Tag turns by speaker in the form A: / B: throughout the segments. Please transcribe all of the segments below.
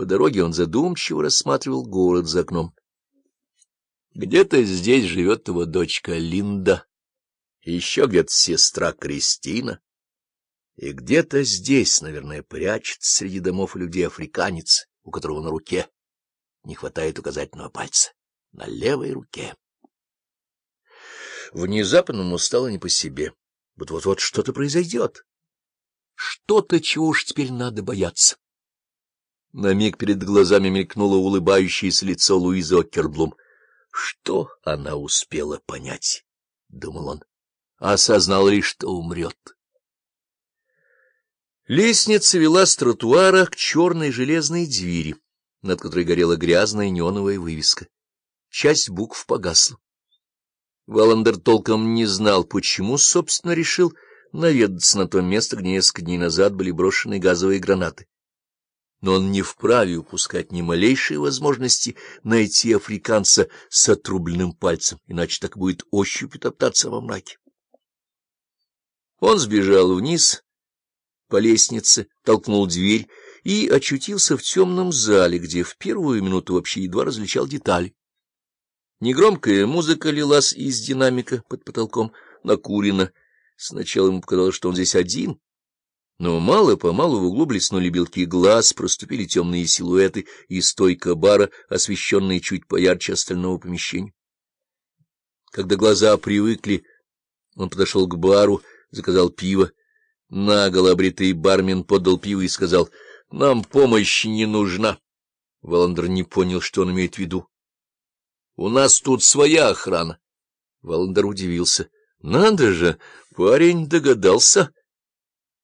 A: По дороге он задумчиво рассматривал город за окном. Где-то здесь живет его дочка Линда, еще где-то сестра Кристина, и где-то здесь, наверное, прячется среди домов людей африканец, у которого на руке не хватает указательного пальца, на левой руке. Внезапно ему стало не по себе. Вот-вот-вот что-то произойдет. Что-то, чего уж теперь надо бояться. На миг перед глазами мелькнуло улыбающееся лицо Луизы Окерблум. Что она успела понять? — думал он. Осознал ли, что умрет. Лестница вела с тротуара к черной железной двери, над которой горела грязная неоновая вывеска. Часть букв погасла. Валандер толком не знал, почему, собственно, решил наведаться на то место, где несколько дней назад были брошены газовые гранаты. Но он не вправе упускать ни малейшей возможности найти африканца с отрубленным пальцем, иначе так будет ощупью топтаться во мраке. Он сбежал вниз по лестнице, толкнул дверь и очутился в темном зале, где в первую минуту вообще едва различал детали. Негромкая музыка лилась из динамика под потолком, накурена. Сначала ему показалось, что он здесь один, но мало-помалу в углу блеснули белки глаз, проступили темные силуэты и стойка бара, освещенные чуть поярче остального помещения. Когда глаза привыкли, он подошел к бару, заказал пиво. Наголо обритый бармен подал пиво и сказал, — Нам помощь не нужна. Валандер не понял, что он имеет в виду. У нас тут своя охрана. Валандер удивился. — Надо же, парень догадался,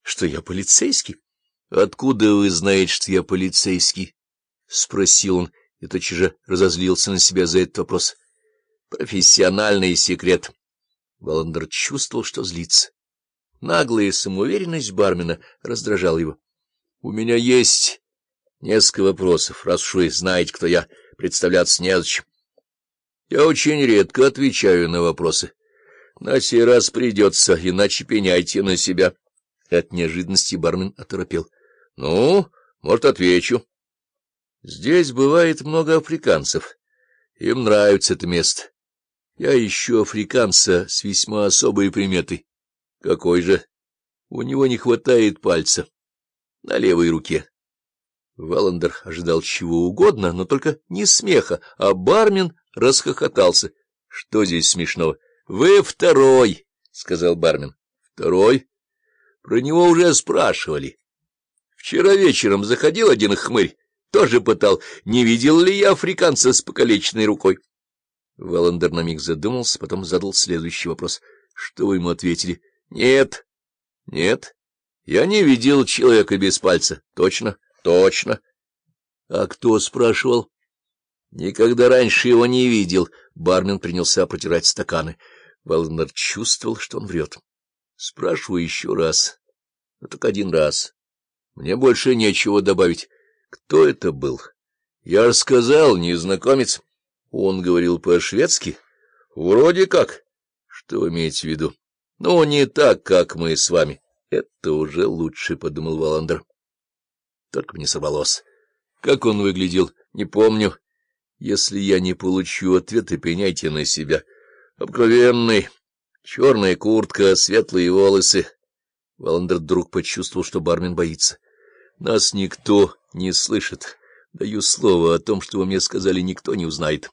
A: что я полицейский. — Откуда вы знаете, что я полицейский? — спросил он, и тотчас же разозлился на себя за этот вопрос. — Профессиональный секрет. Валандер чувствовал, что злится. Наглая самоуверенность бармена раздражала его. — У меня есть несколько вопросов, раз уж вы знаете, кто я, представляться незачем. Я очень редко отвечаю на вопросы. На сей раз придется, иначе пеняйте на себя. От неожиданности бармен оторопел. — Ну, может, отвечу. Здесь бывает много африканцев. Им нравится это место. Я ищу африканца с весьма особой приметой. Какой же? У него не хватает пальца. На левой руке. Валандер ожидал чего угодно, но только не смеха, а бармен расхохотался. — Что здесь смешного? — Вы второй, — сказал бармен. — Второй? Про него уже спрашивали. Вчера вечером заходил один хмырь, тоже пытал, не видел ли я африканца с покалеченной рукой. Валандер на миг задумался, потом задал следующий вопрос. — Что вы ему ответили? — Нет. — Нет. Я не видел человека без пальца. Точно. Точно. — А кто спрашивал? — Никогда раньше его не видел. Бармен принялся протирать стаканы. Валднер чувствовал, что он врет. — Спрашиваю еще раз. Но только один раз. Мне больше нечего добавить. Кто это был? Я рассказал, незнакомец. Он говорил по-шведски. Вроде как. Что вы имеете в виду? Ну, не так, как мы с вами. Это уже лучше, — подумал Валандер. Только мне сорвалось. Как он выглядел, не помню. Если я не получу ответа, пеняйте на себя. Обыкновенный, черная куртка, светлые волосы. Валандер вдруг почувствовал, что бармен боится. Нас никто не слышит. Даю слово о том, что вы мне сказали, никто не узнает.